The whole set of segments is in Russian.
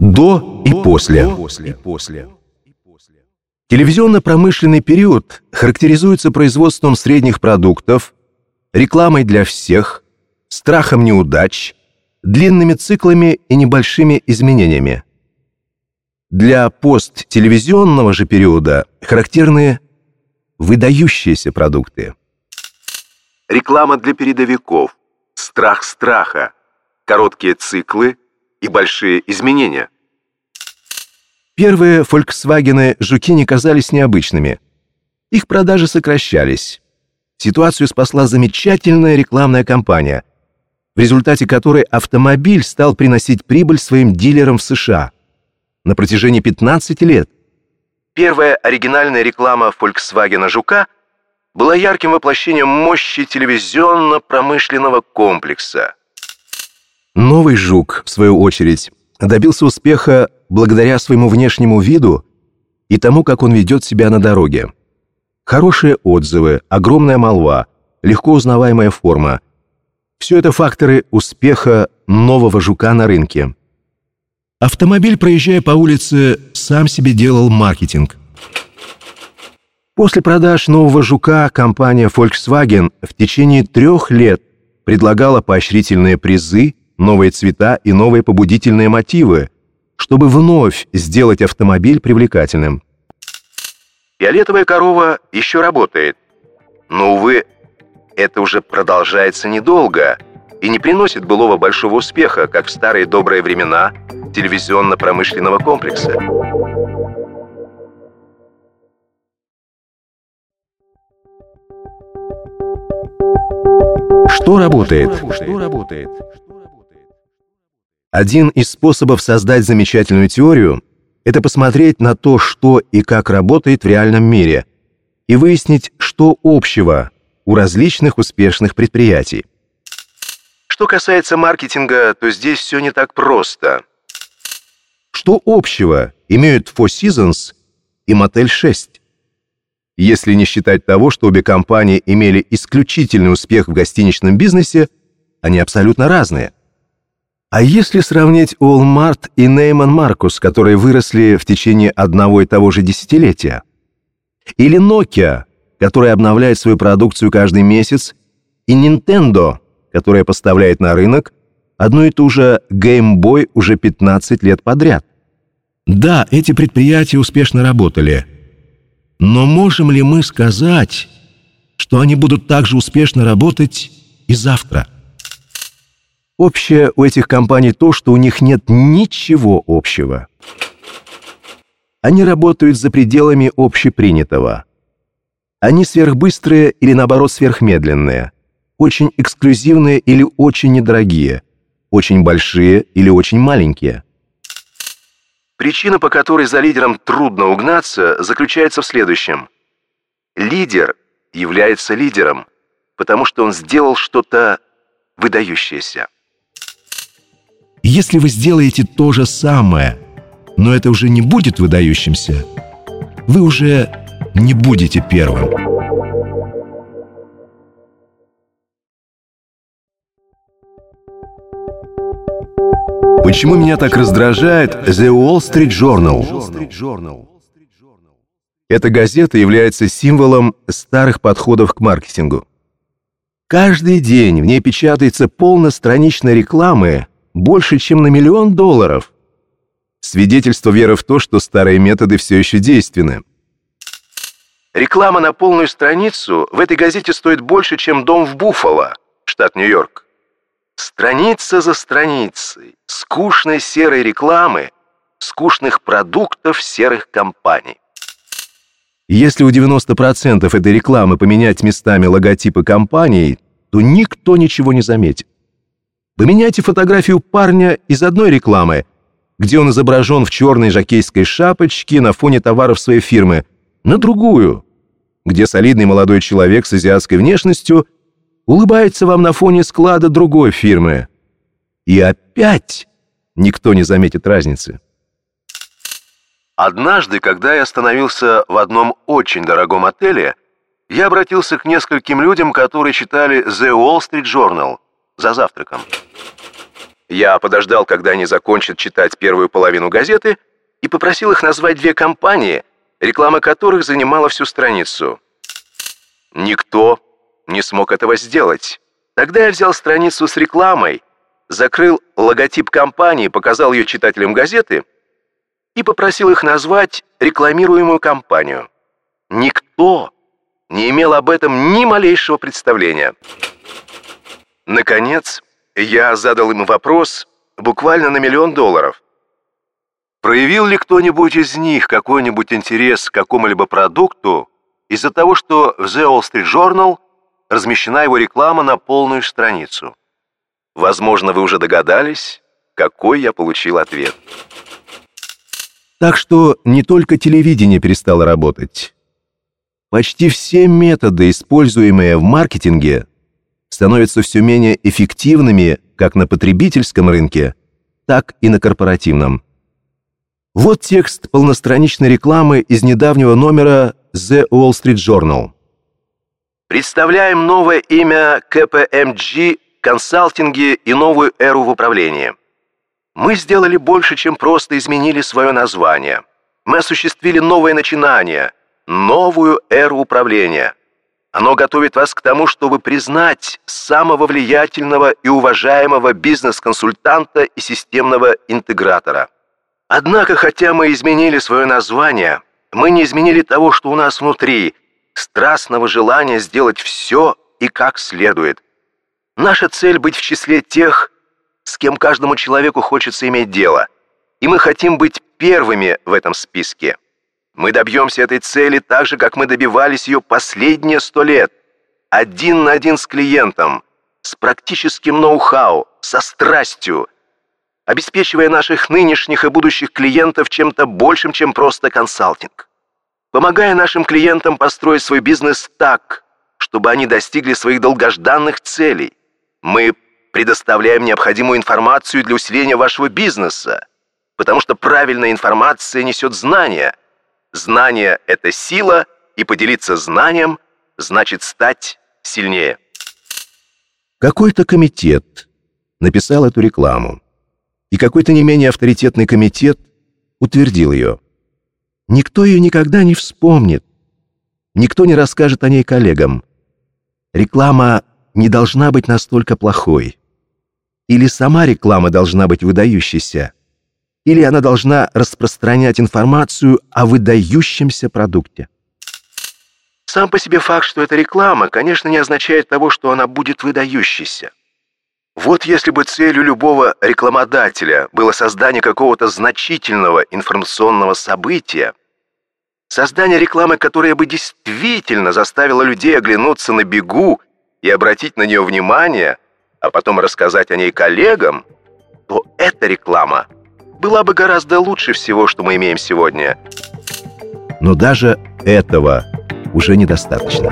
До и после. Телевизионно-промышленный период характеризуется производством средних продуктов, рекламой для всех, страхом неудач, длинными циклами и небольшими изменениями. Для посттелевизионного же периода характерны выдающиеся продукты. Реклама для передовиков, страх страха, короткие циклы и большие изменения. Первые Volkswagen «Жуки» не казались необычными. Их продажи сокращались. Ситуацию спасла замечательная рекламная кампания, в результате которой автомобиль стал приносить прибыль своим дилерам в США. На протяжении 15 лет первая оригинальная реклама Volkswagen «Жука» была ярким воплощением мощи телевизионно-промышленного комплекса. Новый «Жук», в свою очередь, добился успеха благодаря своему внешнему виду и тому, как он ведет себя на дороге. Хорошие отзывы, огромная молва, легко узнаваемая форма – все это факторы успеха нового «Жука» на рынке. Автомобиль, проезжая по улице, сам себе делал маркетинг. После продаж нового «Жука» компания Volkswagen в течение трех лет предлагала поощрительные призы, новые цвета и новые побудительные мотивы, чтобы вновь сделать автомобиль привлекательным. Фиолетовая корова еще работает, но, увы, это уже продолжается недолго и не приносит былого большого успеха, как в старые добрые времена телевизионно-промышленного комплекса. Что работает? Что работает? Один из способов создать замечательную теорию – это посмотреть на то, что и как работает в реальном мире, и выяснить, что общего у различных успешных предприятий. Что касается маркетинга, то здесь все не так просто. Что общего имеют Four Seasons и Motel 6? Если не считать того, что обе компании имели исключительный успех в гостиничном бизнесе, они абсолютно разные – а если сравнить Walmart и Нейман Маркус, которые выросли в течение одного и того же десятилетия? Или Nokia, которая обновляет свою продукцию каждый месяц, и Nintendo, которая поставляет на рынок одну и ту же Game Boy уже 15 лет подряд? Да, эти предприятия успешно работали. Но можем ли мы сказать, что они будут также успешно работать и завтра? Общее у этих компаний то, что у них нет ничего общего. Они работают за пределами общепринятого. Они сверхбыстрые или, наоборот, сверхмедленные, очень эксклюзивные или очень недорогие, очень большие или очень маленькие. Причина, по которой за лидером трудно угнаться, заключается в следующем. Лидер является лидером, потому что он сделал что-то выдающееся. Если вы сделаете то же самое, но это уже не будет выдающимся, вы уже не будете первым. Почему меня так раздражает The Wall Street Journal? Эта газета является символом старых подходов к маркетингу. Каждый день в ней печатается полностраничной рекламы, больше, чем на миллион долларов. Свидетельство веры в то, что старые методы все еще действенны. Реклама на полную страницу в этой газете стоит больше, чем дом в Буффало, штат Нью-Йорк. Страница за страницей скучной серой рекламы, скучных продуктов серых компаний. Если у 90% этой рекламы поменять местами логотипы компаний, то никто ничего не заметит. Поменяйте фотографию парня из одной рекламы, где он изображен в черной жакейской шапочке на фоне товаров своей фирмы, на другую, где солидный молодой человек с азиатской внешностью улыбается вам на фоне склада другой фирмы. И опять никто не заметит разницы. Однажды, когда я остановился в одном очень дорогом отеле, я обратился к нескольким людям, которые читали The Wall Street Journal за завтраком. Я подождал, когда они закончат читать первую половину газеты, и попросил их назвать две компании, реклама которых занимала всю страницу. Никто не смог этого сделать. Тогда я взял страницу с рекламой, закрыл логотип компании, показал ее читателям газеты и попросил их назвать рекламируемую компанию. Никто не имел об этом ни малейшего представления. Наконец, я задал им вопрос буквально на миллион долларов. Проявил ли кто-нибудь из них какой-нибудь интерес к какому-либо продукту из-за того, что в The Wall Street Journal размещена его реклама на полную страницу? Возможно, вы уже догадались, какой я получил ответ. Так что не только телевидение перестало работать. Почти все методы, используемые в маркетинге, становятся все менее эффективными как на потребительском рынке, так и на корпоративном. Вот текст полностраничной рекламы из недавнего номера The Wall Street Journal. Представляем новое имя КПМГ, консалтинге и новую эру в управлении. Мы сделали больше, чем просто изменили свое название. Мы осуществили новое начинание, новую эру управления. Оно готовит вас к тому, чтобы признать самого влиятельного и уважаемого бизнес-консультанта и системного интегратора. Однако, хотя мы изменили свое название, мы не изменили того, что у нас внутри, страстного желания сделать все и как следует. Наша цель быть в числе тех, с кем каждому человеку хочется иметь дело. И мы хотим быть первыми в этом списке. Мы добьемся этой цели так же, как мы добивались ее последние сто лет. Один на один с клиентом, с практическим ноу-хау, со страстью, обеспечивая наших нынешних и будущих клиентов чем-то большим, чем просто консалтинг. Помогая нашим клиентам построить свой бизнес так, чтобы они достигли своих долгожданных целей. Мы предоставляем необходимую информацию для усиления вашего бизнеса, потому что правильная информация несет знания. Знание — это сила, и поделиться знанием значит стать сильнее. Какой-то комитет написал эту рекламу, и какой-то не менее авторитетный комитет утвердил ее. Никто ее никогда не вспомнит, никто не расскажет о ней коллегам. Реклама не должна быть настолько плохой. Или сама реклама должна быть выдающейся, или она должна распространять информацию о выдающемся продукте. Сам по себе факт, что это реклама, конечно, не означает того, что она будет выдающейся. Вот если бы целью любого рекламодателя было создание какого-то значительного информационного события, создание рекламы, которая бы действительно заставила людей оглянуться на бегу и обратить на нее внимание, а потом рассказать о ней коллегам, то эта реклама была бы гораздо лучше всего, что мы имеем сегодня. Но даже этого уже недостаточно.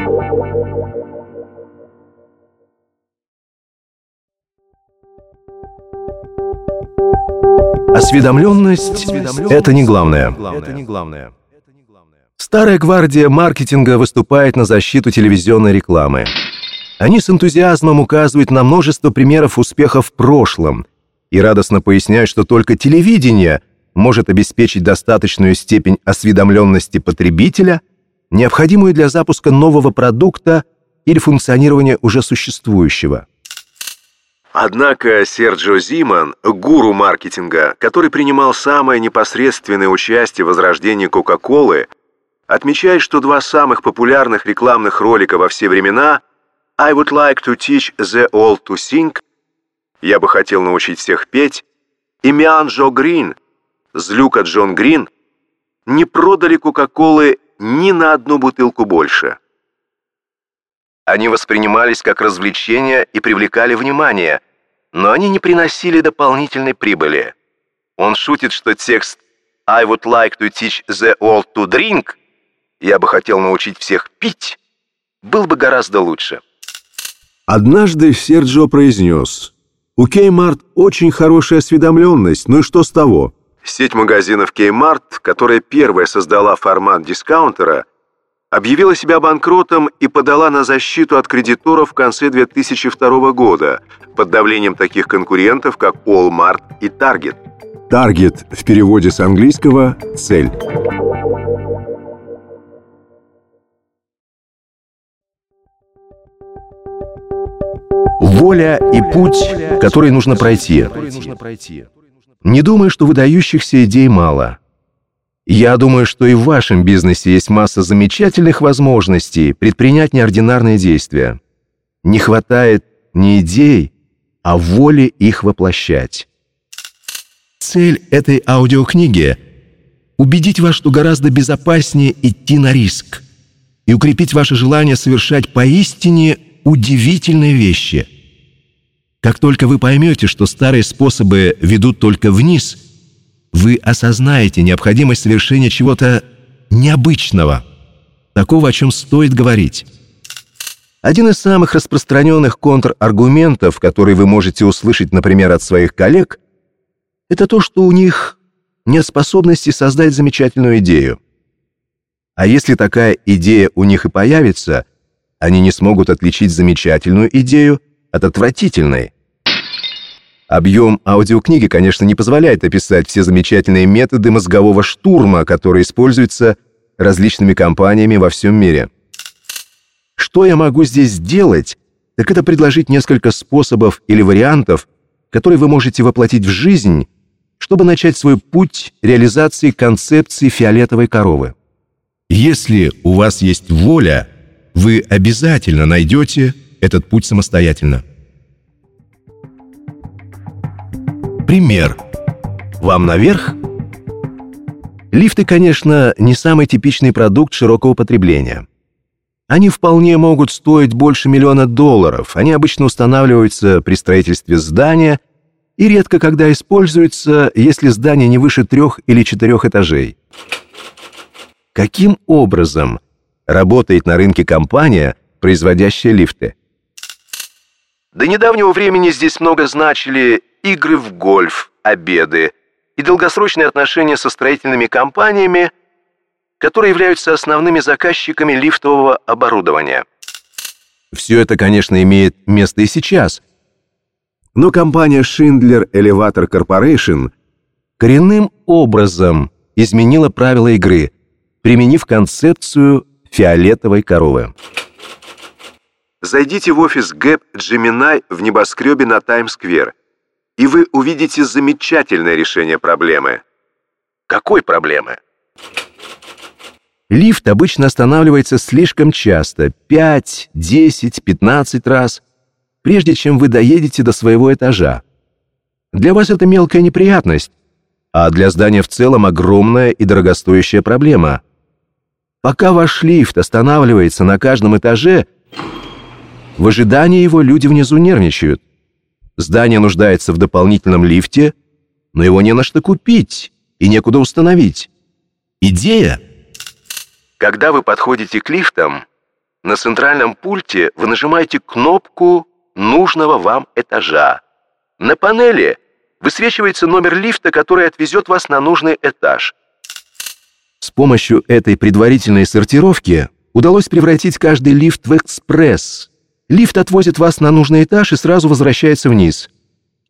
Осведомленность – это не главное. Это не главное. Старая гвардия маркетинга выступает на защиту телевизионной рекламы. Они с энтузиазмом указывают на множество примеров успеха в прошлом и радостно поясняют, что только телевидение может обеспечить достаточную степень осведомленности потребителя, необходимую для запуска нового продукта или функционирования уже существующего. Однако Серджио Зиман, гуру маркетинга, который принимал самое непосредственное участие в возрождении Кока-Колы, отмечает, что два самых популярных рекламных ролика во все времена I would like to teach the all to sing. Я бы хотел научить всех петь. И Миан Джо Грин, злюка Джон Грин, не продали Кока-Колы ни на одну бутылку больше. Они воспринимались как развлечение и привлекали внимание, но они не приносили дополнительной прибыли. Он шутит, что текст «I would like to teach the world to drink» «Я бы хотел научить всех пить» был бы гораздо лучше. Однажды Серджио произнес, «У Kmart очень хорошая осведомленность, ну и что с того? Сеть магазинов Kmart, которая первая создала формат дискаунтера, объявила себя банкротом и подала на защиту от кредиторов в конце 2002 года под давлением таких конкурентов, как Walmart и Target. Target в переводе с английского «цель». Воля и путь, который нужно пройти. Не думаю, что выдающихся идей мало. Я думаю, что и в вашем бизнесе есть масса замечательных возможностей предпринять неординарные действия. Не хватает не идей, а воли их воплощать. Цель этой аудиокниги – убедить вас, что гораздо безопаснее идти на риск и укрепить ваше желание совершать поистине удивительные вещи. Как только вы поймете, что старые способы ведут только вниз, вы осознаете необходимость совершения чего-то необычного, такого, о чем стоит говорить. Один из самых распространенных контраргументов, который вы можете услышать, например, от своих коллег, это то, что у них нет способности создать замечательную идею. А если такая идея у них и появится, они не смогут отличить замечательную идею от отвратительной. Объем аудиокниги, конечно, не позволяет описать все замечательные методы мозгового штурма, которые используются различными компаниями во всем мире. Что я могу здесь сделать, так это предложить несколько способов или вариантов, которые вы можете воплотить в жизнь, чтобы начать свой путь реализации концепции фиолетовой коровы. Если у вас есть воля – вы обязательно найдете этот путь самостоятельно. Пример. Вам наверх? Лифты, конечно, не самый типичный продукт широкого потребления. Они вполне могут стоить больше миллиона долларов. Они обычно устанавливаются при строительстве здания и редко когда используются, если здание не выше трех или четырех этажей. Каким образом работает на рынке компания, производящая лифты. До недавнего времени здесь много значили игры в гольф, обеды и долгосрочные отношения со строительными компаниями, которые являются основными заказчиками лифтового оборудования. Все это, конечно, имеет место и сейчас. Но компания Schindler Elevator Corporation коренным образом изменила правила игры, применив концепцию фиолетовой коровы. Зайдите в офис Гэп Gemini в небоскребе на Таймс-сквер, и вы увидите замечательное решение проблемы. Какой проблемы? Лифт обычно останавливается слишком часто, 5, 10, 15 раз, прежде чем вы доедете до своего этажа. Для вас это мелкая неприятность, а для здания в целом огромная и дорогостоящая проблема – Пока ваш лифт останавливается на каждом этаже, в ожидании его люди внизу нервничают. Здание нуждается в дополнительном лифте, но его не на что купить и некуда установить. Идея? Когда вы подходите к лифтам, на центральном пульте вы нажимаете кнопку нужного вам этажа. На панели высвечивается номер лифта, который отвезет вас на нужный этаж. С помощью этой предварительной сортировки удалось превратить каждый лифт в экспресс. Лифт отвозит вас на нужный этаж и сразу возвращается вниз.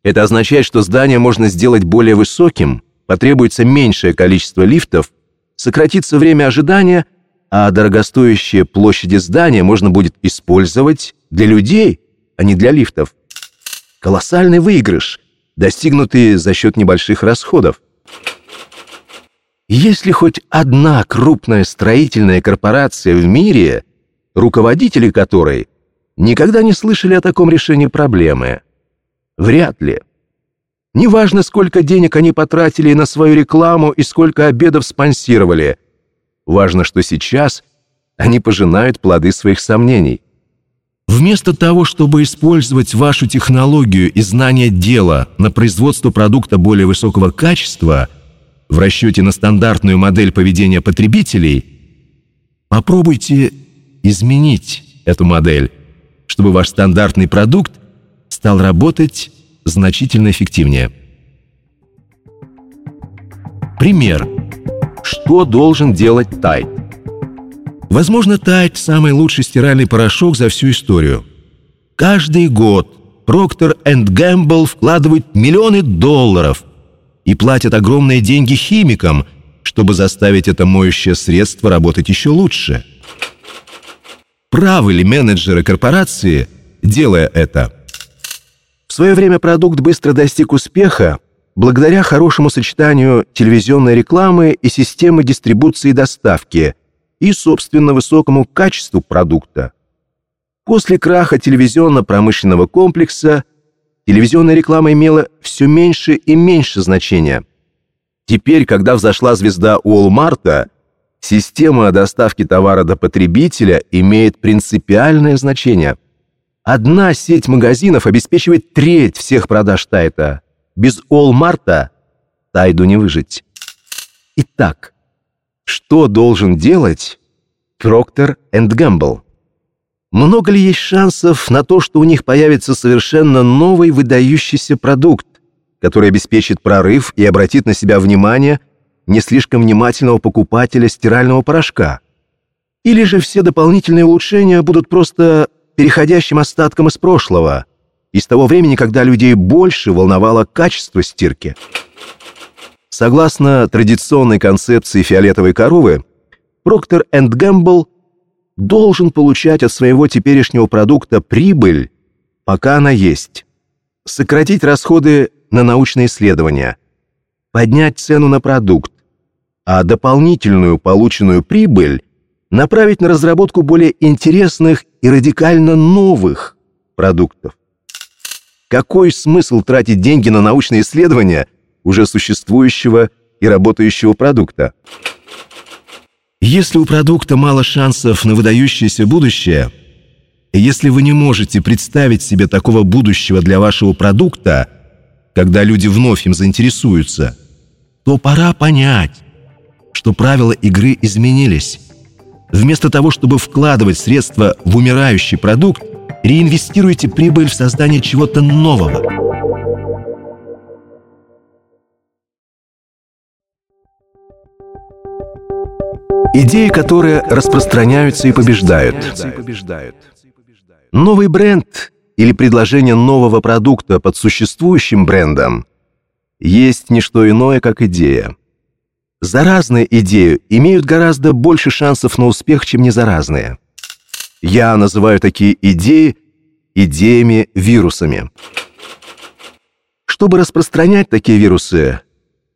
Это означает, что здание можно сделать более высоким, потребуется меньшее количество лифтов, сократится время ожидания, а дорогостоящие площади здания можно будет использовать для людей, а не для лифтов. Колоссальный выигрыш, достигнутый за счет небольших расходов. Если хоть одна крупная строительная корпорация в мире, руководители которой никогда не слышали о таком решении проблемы, вряд ли. Неважно, сколько денег они потратили на свою рекламу и сколько обедов спонсировали. Важно, что сейчас они пожинают плоды своих сомнений. Вместо того, чтобы использовать вашу технологию и знания дела на производство продукта более высокого качества – в расчете на стандартную модель поведения потребителей, попробуйте изменить эту модель, чтобы ваш стандартный продукт стал работать значительно эффективнее. Пример. Что должен делать Tide? Возможно, Tide – самый лучший стиральный порошок за всю историю. Каждый год Procter Gamble вкладывает миллионы долларов и платят огромные деньги химикам, чтобы заставить это моющее средство работать еще лучше. Правы ли менеджеры корпорации, делая это? В свое время продукт быстро достиг успеха благодаря хорошему сочетанию телевизионной рекламы и системы дистрибуции и доставки и, собственно, высокому качеству продукта. После краха телевизионно-промышленного комплекса телевизионная реклама имела все меньше и меньше значения. Теперь, когда взошла звезда Уолмарта, система доставки товара до потребителя имеет принципиальное значение. Одна сеть магазинов обеспечивает треть всех продаж Тайта. Без Уолмарта Тайду не выжить. Итак, что должен делать Procter Gamble? Много ли есть шансов на то, что у них появится совершенно новый выдающийся продукт, который обеспечит прорыв и обратит на себя внимание не слишком внимательного покупателя стирального порошка? Или же все дополнительные улучшения будут просто переходящим остатком из прошлого, из того времени, когда людей больше волновало качество стирки? Согласно традиционной концепции фиолетовой коровы, Procter Gamble – должен получать от своего теперешнего продукта прибыль, пока она есть, сократить расходы на научные исследования, поднять цену на продукт, а дополнительную полученную прибыль направить на разработку более интересных и радикально новых продуктов. Какой смысл тратить деньги на научные исследования уже существующего и работающего продукта? Если у продукта мало шансов на выдающееся будущее, если вы не можете представить себе такого будущего для вашего продукта, когда люди вновь им заинтересуются, то пора понять, что правила игры изменились. Вместо того, чтобы вкладывать средства в умирающий продукт, реинвестируйте прибыль в создание чего-то нового – Идеи, которые распространяются и побеждают. Новый бренд или предложение нового продукта под существующим брендом есть не что иное, как идея. Заразные идеи имеют гораздо больше шансов на успех, чем незаразные. Я называю такие идеи идеями-вирусами. Чтобы распространять такие вирусы,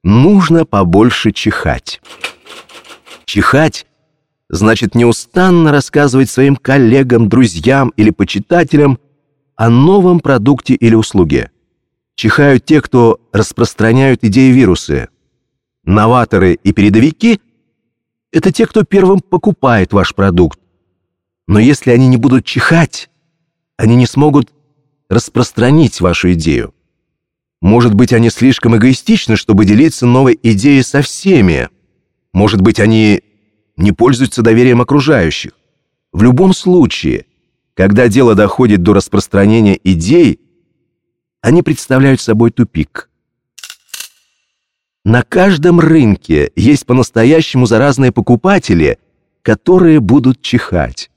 нужно побольше чихать. Чихать значит неустанно рассказывать своим коллегам, друзьям или почитателям о новом продукте или услуге. Чихают те, кто распространяют идеи вирусы. Новаторы и передовики – это те, кто первым покупает ваш продукт. Но если они не будут чихать, они не смогут распространить вашу идею. Может быть, они слишком эгоистичны, чтобы делиться новой идеей со всеми, может быть, они не пользуются доверием окружающих. В любом случае, когда дело доходит до распространения идей, они представляют собой тупик. На каждом рынке есть по-настоящему заразные покупатели, которые будут чихать.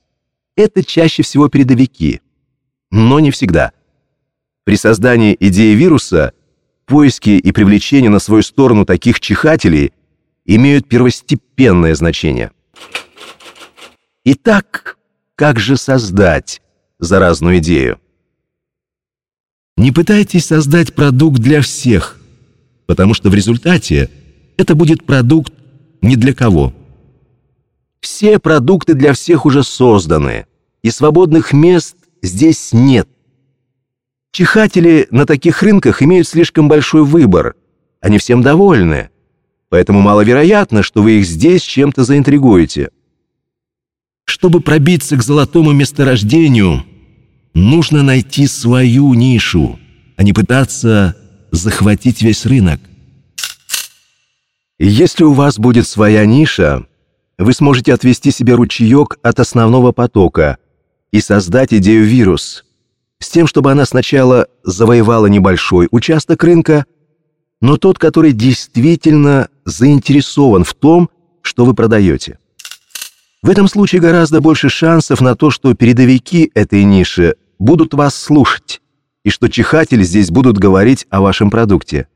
Это чаще всего передовики, но не всегда. При создании идеи вируса поиски и привлечение на свою сторону таких чихателей имеют первостепенное значение. Итак, как же создать заразную идею? Не пытайтесь создать продукт для всех, потому что в результате это будет продукт не для кого. Все продукты для всех уже созданы, и свободных мест здесь нет. Чихатели на таких рынках имеют слишком большой выбор, они всем довольны, поэтому маловероятно, что вы их здесь чем-то заинтригуете. Чтобы пробиться к золотому месторождению, нужно найти свою нишу, а не пытаться захватить весь рынок. Если у вас будет своя ниша, вы сможете отвести себе ручеек от основного потока и создать идею вирус, с тем, чтобы она сначала завоевала небольшой участок рынка, но тот, который действительно заинтересован в том, что вы продаете. В этом случае гораздо больше шансов на то, что передовики этой ниши будут вас слушать, и что чихатели здесь будут говорить о вашем продукте.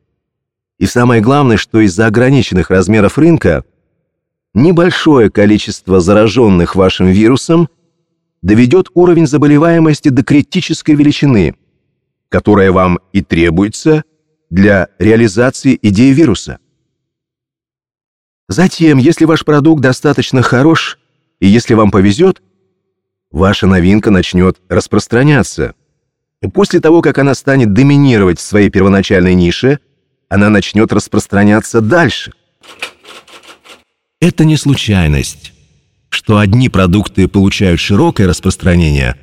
И самое главное, что из-за ограниченных размеров рынка небольшое количество зараженных вашим вирусом доведет уровень заболеваемости до критической величины, которая вам и требуется для реализации идеи вируса. Затем, если ваш продукт достаточно хорош, и если вам повезет, ваша новинка начнет распространяться. После того, как она станет доминировать в своей первоначальной нише, она начнет распространяться дальше. Это не случайность, что одни продукты получают широкое распространение,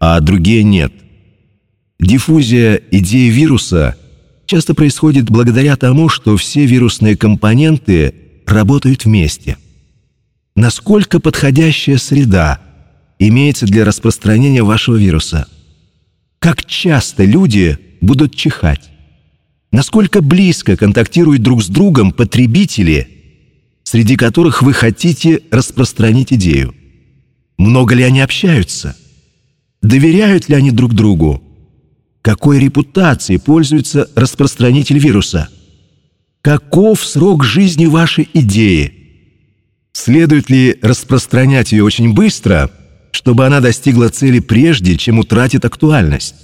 а другие нет. Диффузия идеи вируса часто происходит благодаря тому, что все вирусные компоненты работают вместе. Насколько подходящая среда имеется для распространения вашего вируса? Как часто люди будут чихать? Насколько близко контактируют друг с другом потребители, среди которых вы хотите распространить идею? Много ли они общаются? Доверяют ли они друг другу? Какой репутацией пользуется распространитель вируса? Каков срок жизни вашей идеи? Следует ли распространять ее очень быстро, чтобы она достигла цели прежде, чем утратит актуальность?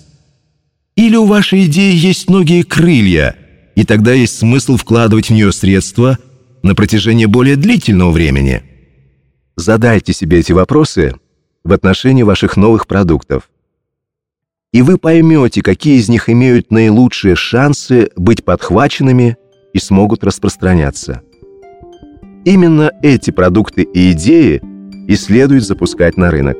Или у вашей идеи есть ноги и крылья, и тогда есть смысл вкладывать в нее средства на протяжении более длительного времени? Задайте себе эти вопросы в отношении ваших новых продуктов и вы поймете, какие из них имеют наилучшие шансы быть подхваченными и смогут распространяться. Именно эти продукты и идеи и следует запускать на рынок.